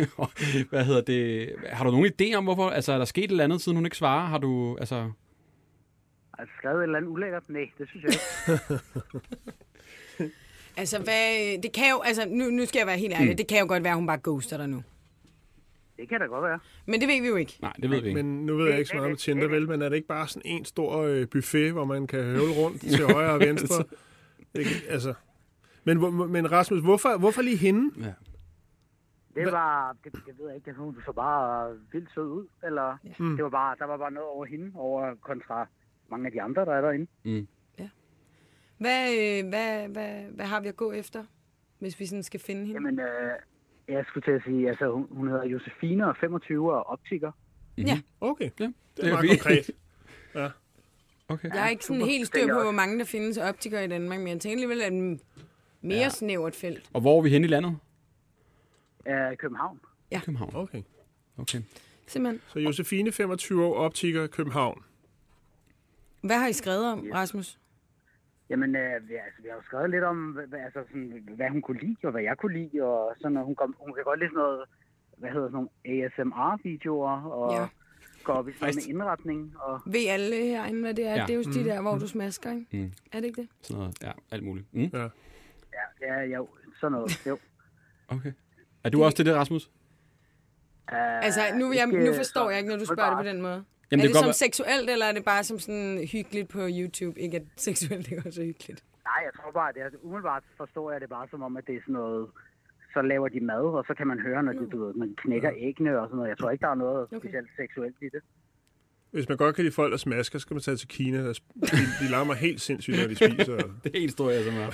Hvad hedder det? Har du nogen idé om, hvorfor? Altså, er der sket et eller andet, siden hun ikke svarer? Har du, altså... Altså skrevet et eller andet ulækkert? Nej, det synes jeg ikke. Altså, hvad, det kan jo, altså, nu, nu skal jeg være helt ærlig, mm. det kan jo godt være, at hun bare ghoster dig nu. Det kan da godt være. Men det ved vi jo ikke. Nej, det ved vi ikke. Men nu ved jeg ikke så meget om Tinder, vel, men er det ikke bare sådan en stor øh, buffet, hvor man kan høvle rundt til højre og venstre? Ikke? Altså. Men, hvor- men Rasmus, hvorfor, hvorfor lige hende? Ja. Det var, det, det ved jeg ikke, hun så bare vildt sød ud, eller Ja. mm. det var bare, der var bare noget over hende, over kontra mange af de andre, der er derinde. Mm. Hvad, øh, hvad, hvad, hvad har vi at gå efter, hvis vi sådan skal finde hende? Jamen, øh, jeg skulle til at sige, altså hun, hun hedder Josefine og 25 og optiker. Ja, Okay, Ja, det er meget konkret. Okay. jeg er ikke sådan super. helt styr på, hvor mange der findes optikere i Danmark, men jeg tænker alligevel, at en mere Ja. ja. snævert felt. Og hvor er vi henne i landet? Øh, København. Ja. København. Okay. Okay. Simpelthen. Så Josefine, 25 år, optiker, København. Hvad har I skrevet om, Rasmus? Jamen, øh, vi, altså, vi har jo skrevet lidt om, hvad, altså, sådan, hvad hun kunne lide, og hvad jeg kunne lide, og sådan noget. Hun, kom, hun kan godt lide sådan noget, hvad hedder sådan nogle ASMR-videoer, og Ja. ja. gå op i sådan noget indretning, og Ved alle herinde, hvad det er? Ja. Det er jo de der, hvor du smasker, ikke? Mm. Er det ikke det? Sådan noget. Ja, alt muligt. Mm. Ja. ja, ja, ja sådan noget. Jo. Okay. Er du også til det, Rasmus? Uh, Altså, nu, jeg, nu forstår jeg ikke, når du spørger det på den måde. Jamen, er det det, som godt seksuelt, eller er det bare som sådan hyggeligt på YouTube? Ikke at seksuelt ikke er så hyggeligt. Nej, jeg tror bare, det er, umiddelbart forstår jeg det bare som om, at det er sådan noget, så laver de mad, og så kan man høre, når de, du ved, de knækker æggene og sådan noget. Jeg tror ikke, der er noget Okay. specielt seksuelt i det. Hvis man godt kan lide folk, der smasker, så skal man tage til Kina. Der, de, de larmer helt sindssygt, når de spiser. Det er helt stor, jeg som er.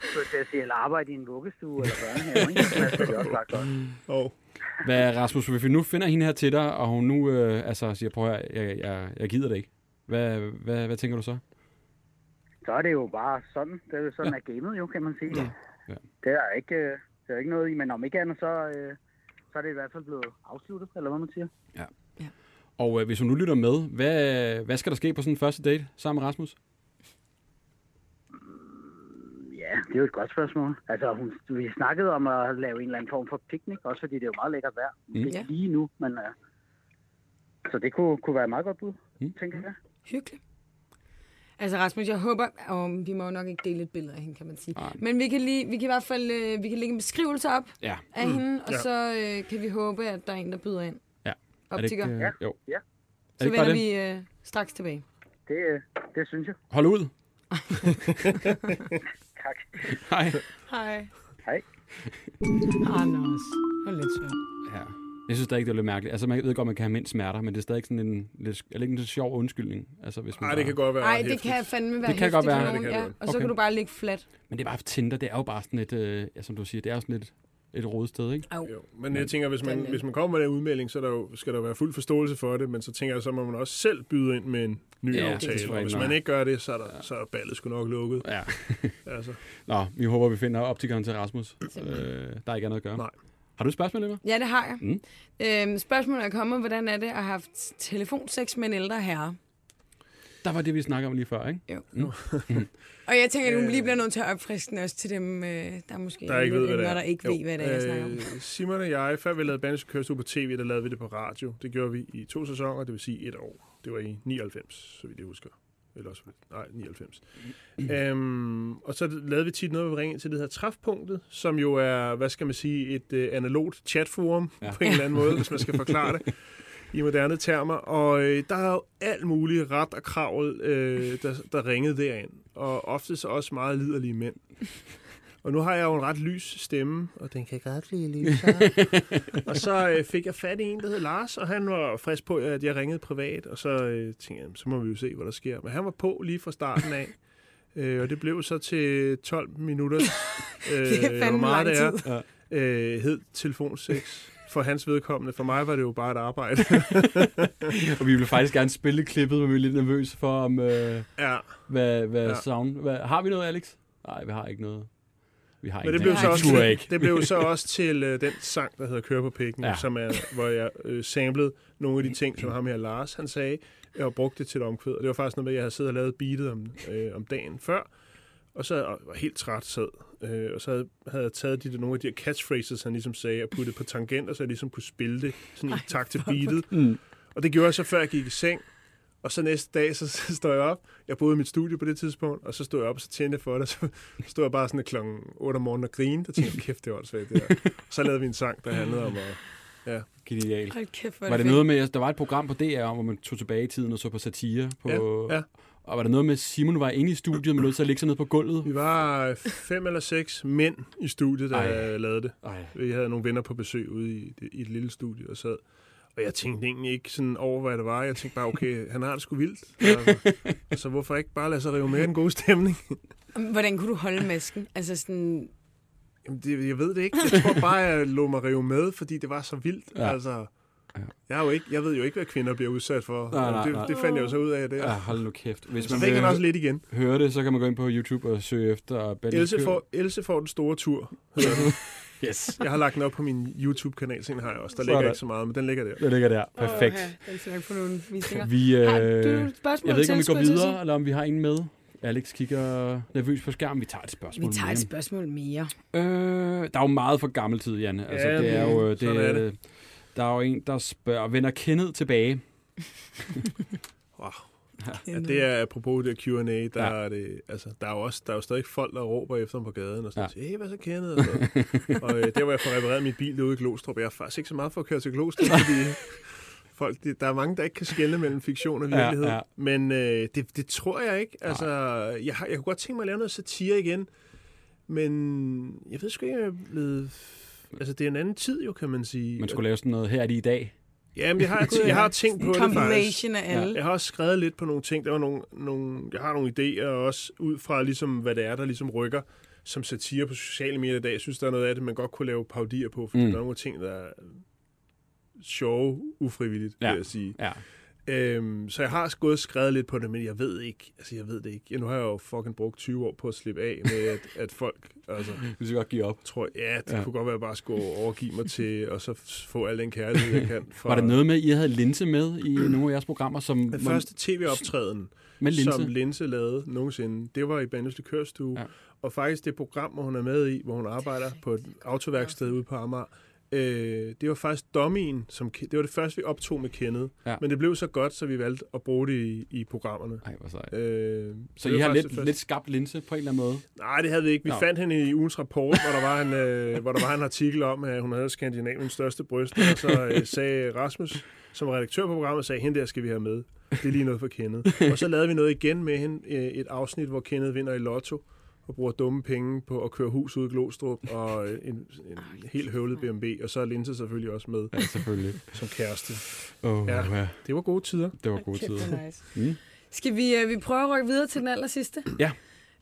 Så til at sige, eller arbejde i en vuggestue eller børnehave, ikke? Så skal de også lagt godt. Og Hvad, Rasmus, hvis vi nu finder hende her til dig, og hun nu øh, altså, siger, prøv at høre, jeg, jeg, jeg gider det ikke. Hvad, hvad, hvad tænker du så? Så er det jo bare sådan. Det er jo sådan, at gamet jo, kan man sige. Ja. Ja. Det er ikke, øh, det er ikke noget i, men om ikke andet, så, øh, så er det i hvert fald blevet afsluttet, eller hvad man siger. Og øh, hvis hun nu lytter med, hvad, hvad skal der ske på sådan en første date sammen med Rasmus? Ja, det er jo et godt spørgsmål. Altså, hun, vi snakkede om at lave en eller anden form for piknik, også fordi det er jo meget lækkert vejr. Mm. Ja. lige nu, men... Uh, så det kunne, kunne være et meget godt bud, Mm. mm. tænker jeg. Hyggeligt. Altså Rasmus, jeg håber, og vi må jo nok ikke dele et billede af hende, kan man sige. Nej. Men vi kan, lige, vi kan i hvert fald øh, vi kan lægge en beskrivelse op Ja. af mm. hende, og Ja. så øh, kan vi håbe, at der er en, der byder ind. Ja. Optiker. Er det ikke, Ja. øh, jo. Ja. Er så vender det? vi øh, straks tilbage. Det, øh, det synes jeg. Hold ud. Tak. Hej. Hej. Hej. Anders. Det var lidt svært. Ja. Jeg synes stadig, det er lidt mærkeligt. Altså, man ved godt, man kan have mindst smerter, men det er stadig sådan en lidt, er det ikke en lidt sjov undskyldning? Altså, hvis man ej, det kan godt være Nej, det kan fandme være Det kan godt være. Ja, det kan ja. Og så Okay. kan du bare ligge flat. Men det er bare Tinder, det er jo bare sådan et, øh, ja, som du siger, det er jo sådan et, et rodested, ikke? Au. Jo, men jeg tænker, hvis man, Den, øh, hvis man kommer med den udmelding, så er der jo, skal der være fuld forståelse for det, men så tænker jeg, så må man også selv byde ind med en ny Ja, ja, det er aftale. Og hvis man ikke gør det, så er, der, så er ballet sgu nok lukket. Ja. Altså. Nå, vi håber, vi finder optikeren til Rasmus. Øh, der er ikke andet at gøre. Nej. Har du et spørgsmål, Emma? Ja, det har jeg. Mm. Øhm, spørgsmålet er kommet, hvordan er det at have haft telefonsex med en ældre herre? Der var det, vi snakkede om lige før, ikke? Jo. Mm. Og jeg tænker, at du lige bliver nødt til at opfriske den også til dem, øh, der måske Der ikke ved, hvad det er. der ikke ved, hvad det er, jeg snakker om. Øh, Simon og jeg, før vi lavede Bandits Kørsel på tv, der lavede vi det på radio. Det gjorde vi i to sæsoner, det vil sige et år. Det var i 99, så vidt jeg husker. Eller også, nej, 99. øhm, og så lavede vi tit noget, hvor vi ringede til det her træfpunktet, som jo er, hvad skal man sige, et øh, analogt chatforum ja. på en eller anden måde, hvis man skal forklare det i moderne termer. Og øh, der er jo alt muligt ret og kravl, øh, der, der ringede derind. Og oftest også meget liderlige mænd. Og nu har jeg jo en ret lys stemme, og den kan godt blive lysere. og så øh, fik jeg fat i en, der hed Lars, og han var frisk på, at jeg ringede privat, og så øh, tænkte jeg, så må vi jo se, hvad der sker. Men han var på lige fra starten af, øh, og det blev så til 12 minutter. Øh, Det er fandme meget lang det tid. er. Øh, hed telefonsex for hans vedkommende. For mig var det jo bare et arbejde. Og vi vil faktisk gerne spille klippet, men vi er lidt nervøse for, om, øh, ja. hvad, hvad ja. Sound... Hvad, har vi noget, Alex? Nej, vi har ikke noget. Vi har Men det blev, så også til, det blev så også til øh, den sang, der hedder Kør på pikken, ja. som er, hvor jeg øh, samlede nogle af de ting, som ham her Lars han sagde, og brugte det til et omkvæd. Og det var faktisk noget med, at jeg havde siddet og lavet beatet om, øh, om dagen før. Og så og var helt træt sad. Øh, og så havde, havde jeg taget de, der- nogle af de her catchphrases, han ligesom sagde, og puttet på tangenter, så jeg ligesom kunne spille det sådan i takt til beatet. Mm. Og det gjorde jeg så, før jeg gik i seng. Og så næste dag, så, så står jeg op. Jeg boede i mit studie på det tidspunkt, og så stod jeg op, og så tændte jeg for det. og Så stod jeg bare sådan klokken 8 om morgenen og grinede, og tænkte, kæft, det var åndssvagt, det der. Så lavede vi en sang, der handlede om at Genialt. Hold kæft, Var det fedt. noget med, at der var et program på DR, hvor man tog tilbage i tiden og så på satire? På, Ja, ja. Og var der noget med, at Simon var inde i studiet, men nødt til at ligge sig ned på gulvet? Vi var fem eller seks mænd i studiet, der Ej. Lavede det. Ej, Vi havde nogle venner på besøg ude i, det, i et lille studie og sad. Og jeg tænkte egentlig ikke sådan over, hvad det var. Jeg tænkte bare, okay, han har det sgu vildt. Altså, så hvorfor ikke bare lade sig rive med i den gode stemning? Hvordan kunne du holde masken? Altså sådan... Jamen, det, jeg ved det ikke. Jeg tror bare, jeg lå mig rive med, fordi det var så vildt. Ja. Ja. Jeg, er jo ikke, jeg ved jo ikke, hvad kvinder bliver udsat for. Nej, nej, det, nej. det fandt jeg jo så ud af. Det. ja, hold nu kæft. Hvis Så man fik vil også lidt igen. høre det, så kan man gå ind på YouTube og søge efter Benny Else får, Else får den store tur. den. Yes. Jeg har lagt den op på min YouTube-kanal, så den har jeg også. Der Sådan. ligger ikke så meget, men den ligger der. Det ligger der. Perfekt. Åh, ja, den skal nok få nogle visninger. Vi, øh, Har du spørgsmål jeg ved ikke, om vi til, går videre, eller om vi har en med. Alex kigger nervøs på skærmen. Vi tager et spørgsmål Vi tager mere. et spørgsmål mere. Øh, der er jo meget for gammel tid, Janne. Altså, Ja, det er jo... øh, sådan er det. Der er jo en, der spørger, vender Kenneth tilbage? Wow. Ja, det er apropos det Q&A, der, Ja. ja. er det, altså, der er jo også der er jo stadig folk, der råber efter ham på gaden og sådan, Ja. ja. hey, hvad så kendet? Og, og øh, der var jeg får repareret min bil derude i Glostrup. Jeg er faktisk ikke så meget for at køre til Glostrup, fordi folk, de, der er mange, der ikke kan skelne mellem fiktion og Ja, virkelighed. ja. Men øh, det, det tror jeg ikke. Altså, jeg, har, jeg kunne godt tænke mig at lave noget satire igen, men jeg ved sgu ikke, om jeg er blevet... Altså, det er en anden tid jo, kan man sige. Man skulle lave sådan noget her er de i dag. Jamen, jeg har, jeg har tænkt på En det faktisk. af alle. Jeg har også skrevet lidt på nogle ting. Der var nogle, nogle, jeg har nogle idéer også ud fra, ligesom, hvad det er, der ligesom rykker som satire på sociale medier i dag. Jeg synes, der er noget af det, man godt kunne lave paudier på, fordi Mm. der er nogle ting, der er sjove, ufrivilligt, Ja. ja. vil jeg sige. Ja. Øhm, så jeg har gået og skrevet lidt på det, men jeg ved ikke, altså jeg ved det ikke. Ja, nu har jeg jo fucking brugt 20 år på at slippe af med, at, at folk, altså, Du skal godt give op. tror, ja, det Ja. kunne godt være, at jeg bare skulle overgive mig til, og så få al den kærlighed, jeg kan. Fra Var der noget med, at I havde linse med i nogle af jeres programmer? Som, Den første tv-optræden, med linse? som Linse lavede nogensinde, det var i Bandes Likørstue. Ja. Og faktisk det program, hvor hun er med i, hvor hun arbejder på et autoværksted ude på Amager, øh, det var faktisk dummyen, som, det var det første, vi optog med Kenneth. Ja. Men det blev så godt, så vi valgte at bruge det i, i programmerne. Ej, hvor sejt. Øh, Så det I var har lidt, lidt skabt linse på en eller anden måde? Nej, det havde vi ikke. Vi Nå. Nå. fandt hende i ugens rapport, hvor der var en, øh, hvor der var en artikel om, at hun havde Skandinaviens største bryst, og så øh, sagde Rasmus, som redaktør på programmet, sagde, hende der skal vi have med. Det er lige noget for Kenneth. Og så lavede vi noget igen med hende, øh, et afsnit, hvor Kenneth vinder i lotto og bruger dumme penge på at køre hus ud i Glostrup og øh, en, en helt høvlet BMW, og så er Linse selvfølgelig også med Ja, selvfølgelig. som kæreste. Oh, ja. Ja. Det var gode tider. Det var gode Kæft, tider. nice. Mm. Skal vi, øh, vi prøve at rykke videre til den aller sidste? Ja.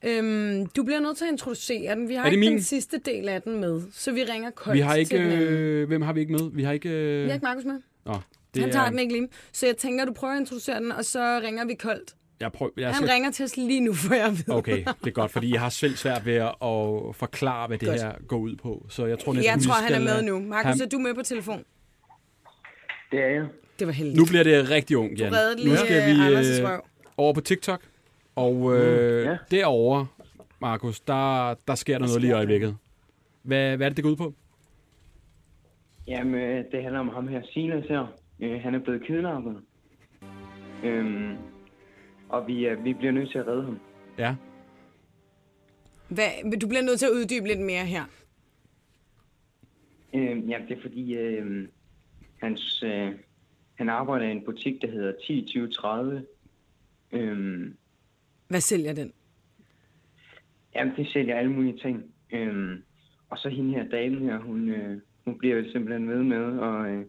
Øhm, du bliver nødt til at introducere den. Vi har Er ikke min? den sidste del af den med, så vi ringer koldt Vi har ikke... til den anden. Øh, hvem har vi ikke med? Vi har ikke... Øh, Vi har ikke Markus med. Nå, Det Han tager den ikke lige. Så jeg tænker, du prøver at introducere den, og så ringer vi koldt. Jeg prøver, jeg Han skal, ringer til os lige nu, for jeg ved. Okay, det er godt, fordi jeg har selv svært ved at forklare, hvad det Godt. her går ud på. Så jeg tror næsten, Jeg tror, han er med nu. Markus, han- er du med på telefon? Det er jeg. Det var heldigt. Nu bliver det rigtig ung, Jan. Du reddede Nu lige skal øh, vi øh, over på TikTok. Og øh, ja. derovre, Markus, der, der sker der noget lige i øjeblikket. Hvad, hvad er det, det går ud på? Jamen, øh, det handler om ham her, Silas her. Øh, han er blevet kidnappet. Øhm, og vi, øh, vi bliver nødt til at redde ham. Ja. Hvad, du bliver nødt til at uddybe lidt mere her. Øhm, jamen, det er fordi, øh, hans, øh, han arbejder i en butik, der hedder 10-20-30. Øhm, Hvad sælger den? jamen, det sælger alle mulige ting. Øhm, og så hende her damen her, hun, øh, hun bliver jo simpelthen ved med at øh,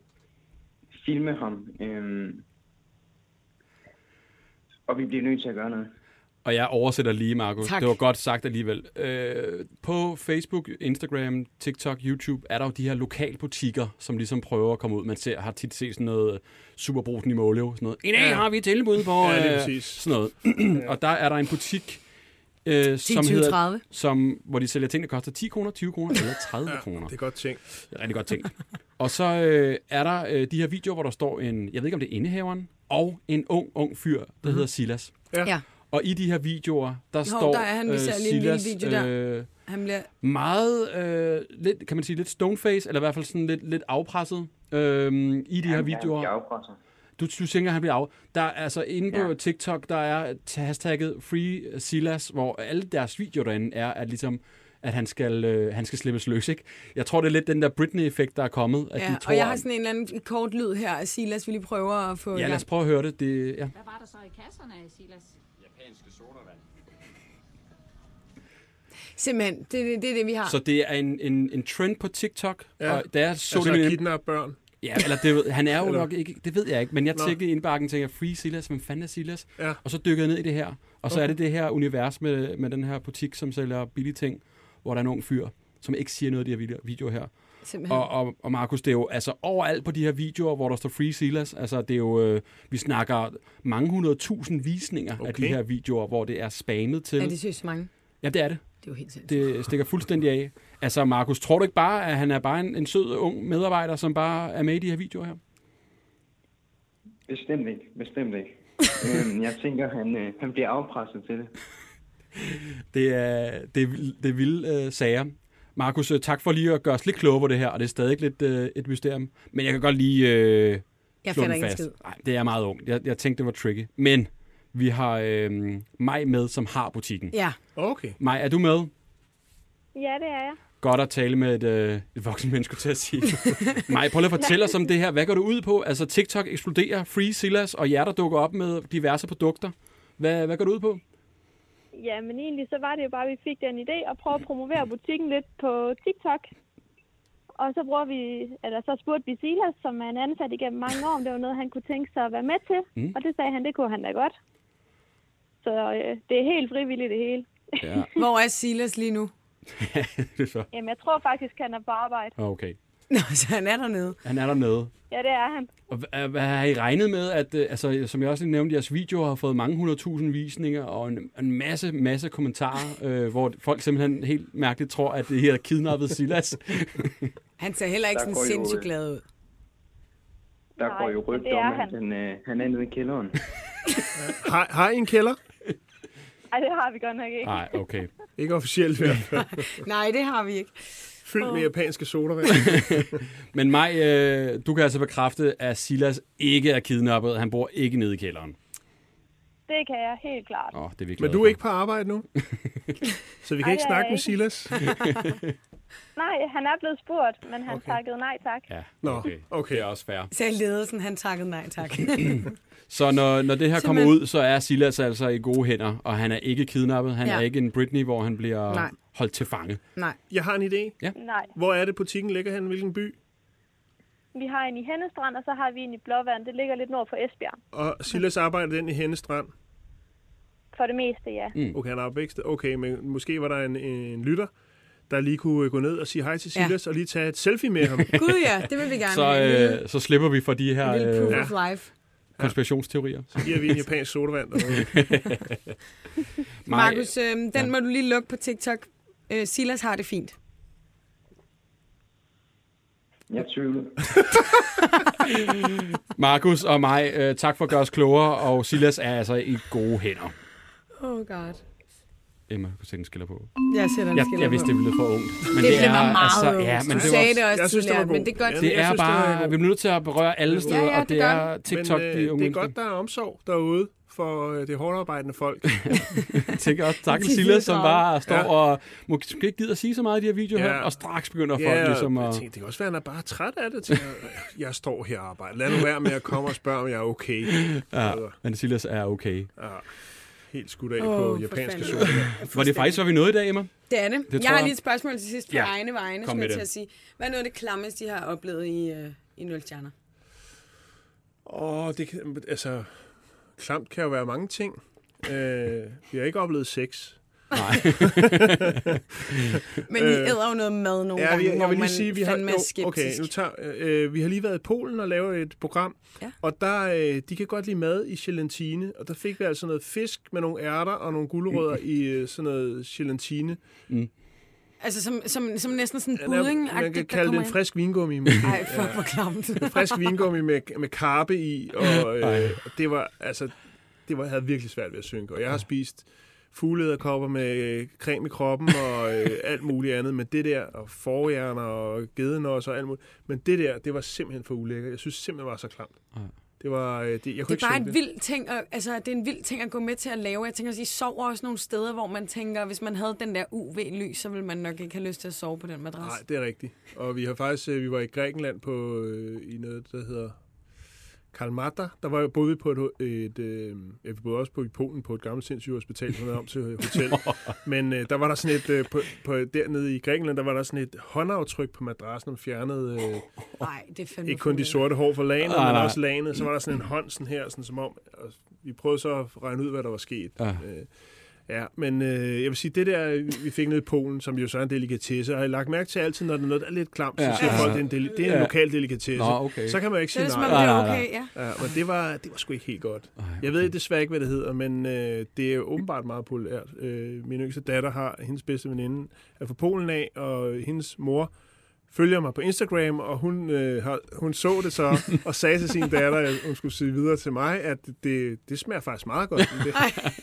filme ham. Øhm, og vi bliver nødt til at gøre noget. Og jeg oversætter lige, Markus. Tak. Det var godt sagt alligevel. Øh, på Facebook, Instagram, TikTok, YouTube er der jo de her lokalbutikker, som ligesom prøver at komme ud. Man ser, har tit set sådan noget Superbrusen i Måløv. Sådan noget. I dag Ja. har vi tilbud på Ja, lige øh, præcis. sådan noget. og der er der en butik, øh, 10, som 20, hedder, 30. som, hvor de sælger ting, der koster 10 kroner, 20 kroner eller 30 Ja, kroner. det er godt tænkt. Det er rigtig godt tænkt. og så øh, er der øh, de her videoer, hvor der står en, jeg ved ikke om det er indehaveren, og en ung, ung fyr, der Mhm. hedder Silas. Ja. Ja. Og i de her videoer, der Hov, står der er han. Ser lige en Silas, video der. øh, Han bliver... meget, øh, lidt, kan man sige, lidt stoneface, eller i hvert fald sådan lidt, lidt afpresset øh, i de her videoer. Afpresser. Du, du tænker, at han bliver af. Der er altså inde på Ja. TikTok, der er hashtagget Free Silas, hvor alle deres videoer derinde er, at ligesom at han skal, øh, han skal slippes løs, ikke? Jeg tror, det er lidt den der Britney-effekt, der er kommet. At Ja, de tror, og jeg har sådan en eller anden kort lyd her af Silas, vi lige prøver at få... Ja, lad os prøve at høre det. det ja. Hvad var der så i kasserne, Silas? Simpelthen, det, det, det er det, vi har. Så det er en, en, en trend på TikTok, Ja. og da jeg så Altså det kidnappe børn. Ja, eller det, han er jo Eller- nok ikke, det ved jeg ikke, men jeg tjekkede indbakken tænker, Free Silas, hvem fanden er Silas? Ja. Og så dykkede jeg ned i det her, og så Okay. er det det her univers med, med den her butik, som sælger billige ting, hvor der er en ung fyr, som ikke siger noget af de her video- videoer her. Simpelthen. Og, og, og Markus, det er jo altså overalt på de her videoer, hvor der står Free Silas, altså det er jo, øh, vi snakker mange hundredtusind visninger okay. af de her videoer, hvor det er spammet til. Er det synes mange? Ja, det er det. Det er jo helt sindssygt. Det stikker fuldstændig af. Altså, Markus, tror du ikke bare, at han er bare en, en sød, ung medarbejder, som bare er med i de her videoer her? Bestemt ikke. Bestemt ikke. øhm, jeg tænker, han, øh, han bliver afpresset til det. Det er, det er, det er vilde øh, sager. Markus, øh, tak for lige at gøre os lidt klogere på det her, og det er stadig lidt øh, et mysterium. Men jeg kan godt lige øh, Jeg slå den fast. skid. Nej, det er meget ungt. Jeg, jeg tænkte, det var tricky. Men vi har øh, mig med, som har butikken. Ja, Okay. Maj, er du med? Ja, det er jeg. Godt at tale med et, øh, et voksen menneske til at sige. Maj, prøv lige at fortælle os om det her. Hvad går du ud på? Altså, TikTok eksploderer, Free Silas og jer, der dukker op med diverse produkter. Hvad, hvad går du ud på? Ja, men egentlig så var det jo bare, at vi fik den idé at prøve at promovere butikken lidt på TikTok. Og så bruger vi, eller så spurgte vi Silas, som er en ansat igennem mange år, om det var noget, han kunne tænke sig at være med til. Mm. Og det sagde han, det kunne han da godt. Så øh, det er helt frivilligt det hele. Ja, hvor er Silas lige nu? det er så. Jamen, jeg tror faktisk, han er på arbejde. Okay. Nå, så han er dernede. Han er dernede. Ja, det er han. Og hvad, hvad har I regnet med, at, øh, altså, som jeg også lige nævnte, jeres videoer har fået mange hundredtusind visninger og en, en masse, masse kommentarer, øh, hvor folk simpelthen helt mærkeligt tror, at det her er kidnappet Silas. Han ser heller ikke Der sådan sindssygt øh, glad ud. Der Nej, går jo rygter er om, at han. han, øh, han er nede i kælderen. Har, har I en kælder? Ej, det har vi godt nok ikke. Nej, okay. Ikke officielt i hvert fald. Nej, det har vi ikke. Fyldt med japanske sodavand. Men Maj, øh, du kan altså bekræfte, at Silas ikke er kidnappet. Han bor ikke nede i kælderen. Det kan jeg helt klart. Åh, det er vi Men du for. er ikke på arbejde nu? Så vi kan Ej, ikke snakke med. Silas? Nej, han er blevet spurgt, men han Okay. takkede nej tak. Ja, Nå, okay. okay. Det er også fair. Selv ledelsen, han takkede nej tak. Så når, når det her kommer ud, så er Silas altså i gode hænder, og han er ikke kidnappet. Han Ja. er ikke en Britney, hvor han bliver Nej. Holdt til fange. nej. Jeg har en idé. Nej. Hvor er det, butikken ligger hen? Hvilken by? Vi har en i Hennestrand, og så har vi en i Blåvand. Det ligger lidt nord for Esbjerg. Og Silas arbejder den i Hennestrand. For det meste, ja. Mm. Okay, han er. Okay, men måske var der en, en lytter, der lige kunne øh, gå ned og sige hej til Ja. Silas, og lige tage et selfie med ham. Gud ja, det vil vi gerne Så, øh, så slipper vi for de her en lille proof øh, of life. konspirationsteorier. Så giver vi en japansk sodavand. Markus, øh, den ja. må du lige lukke på TikTok. Øh, Silas har det fint. Jeg tvivler. Markus og mig, øh, tak for at gøre os klogere, og Silas er altså i gode hænder. Oh god. Emma, kunne sætte en skiller på. Jeg sætter en Jeg, skiller jeg vidste, på. det ville for ungt. Men Det, det er, var meget altså, ungt. ja, men du det, var sagde det også Jeg synes, det var god. men det er godt. Ja, det Jeg er synes, bare, vi bliver nødt til at berøre alle steder, ja, og det er TikTok, Men de øh, det er godt, der er omsorg derude for øh, det hårdt arbejdende folk. Jeg tænker også, tak til Silas, som bare står Ja. og måske ikke gider at sige så meget i de her videoer Ja. her, og straks begynder folk Ja, ligesom jeg at... tænkte, det kan også være, at han er bare træt af det. At, jeg står her og arbejder. Lad nu være med at komme og spørge, om jeg er okay. Ja, Altså, men Silas er okay. ja, helt skudt af Åh, på japanske sodavand. Var det faktisk, hvad vi nåede i dag, Emma? Det er det. Det jeg har jeg. lige et spørgsmål til sidst på Ja, egne vegne, kom som med jeg til at sige. Hvad er noget af det klammeste, de har oplevet i, øh, i 0 stjerner? Åh, det kan, altså, klamt kan jo være mange ting. Øh, vi har ikke oplevet sex. Nej. Men I æder jo noget mad nogle Ja, gange, vi, jeg hvor vil lige man sige, vi har, er jo, okay, nu tager, øh, vi har lige været i Polen og lavet et program, Ja. og der, øh, de kan godt lide mad i gelatine, og der fik vi altså noget fisk med nogle ærter og nogle gulerødder i øh, sådan noget gelatine. Altså som, som, som næsten sådan en budding Man kan kalde det en frisk vingummi. Nej, fuck, hvor klamt. En frisk vingummi med, med karpe i, og øh, og det var altså det var, jeg havde virkelig svært ved at synke. Og jeg har spist fuglederkopper med øh, creme i kroppen og øh, alt muligt andet. Men det der, og forhjerner og gedenos og alt muligt. Men det der, det var simpelthen for ulækkert. Jeg synes simpelthen, det var så klamt. Ja. Det var, øh, det, jeg kunne Det er ikke bare en vild ting, at, altså, det er en vild ting at gå med til at lave. Jeg tænker også, I sover også nogle steder, hvor man tænker, hvis man havde den der UV-lys, så ville man nok ikke have lyst til at sove på den madras. Nej, det er rigtigt. Og vi har faktisk, øh, vi var i Grækenland på, øh, i noget, der hedder Kalmata. Der var jo boede på et, et øh, ja, vi boede også på i Polen på et gammelt sindssygehospital, som er om til hotel. Men øh, der var der sådan et, øh, på, på, dernede i Grækenland, der var der sådan et håndaftryk på madrassen, og fjernede øh, Nej, det fandme ikke kun de sorte hår for lanet, Nej, men nej. også lanet. Så var der sådan en hånd sådan her, sådan som om, og vi prøvede så at regne ud, hvad der var sket. Ja. Øh, Ja, men øh, jeg vil sige, det der, vi fik ned i Polen, som jo så er en delikatesse, og jeg har lagt mærke til altid, når der er noget, der er lidt klamt, så Ja, siger ja. folk, det er en, deli- det er en Ja. lokal delikatesse. Nå, okay. Så kan man jo ikke Det er sige som om, nej. det er okay, ja. Ja, men det var, det var sgu ikke helt godt. Ej, Jeg ved desværre ikke, hvad det hedder, men øh, det er jo åbenbart meget populært. Øh, min yngste datter har hendes bedste veninde er fra Polen af, og hendes mor følger mig på Instagram, og hun, øh, har, hun så det så, og sagde til sin datter, at hun skulle sige videre til mig, at det, det smager faktisk meget godt. Men det,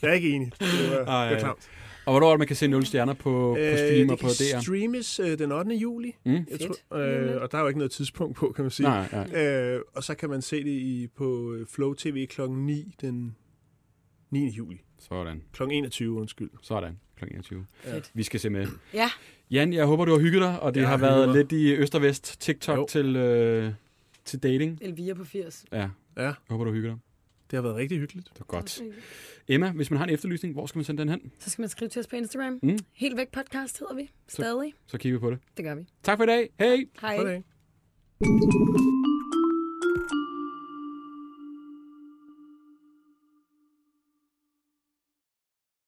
jeg er ikke enig. Det var, det var klamt. Og hvornår er det, man kan se 0 stjerner på, på stream og det på kan DR? streames øh, den 8. juli, Mm? jeg Fedt. tror, øh, og der er jo ikke noget tidspunkt på, kan man sige. Nej, nej. Øh, og så kan man se det i, på øh, Flow TV kl. 9 den 9. juli. Sådan. Kl. 21, undskyld. Sådan. Kl. 21. Fedt. Vi skal se med. Ja, Jan, jeg håber, du har hygget dig, og det Jeg har har hygget været mig. lidt i øst og vest TikTok Jo. til, øh, til dating. Elvira på 80. Ja, Ja, jeg håber, du hygger dig. det har været rigtig hyggeligt. Det var godt. Emma, hvis man har en efterlysning, hvor skal man sende den hen? Så skal man skrive til os på Instagram. Mm. Helt væk podcast hedder vi. Stadig. Så kigger vi på det. Det gør vi. Tak for i dag. Hej! Hej.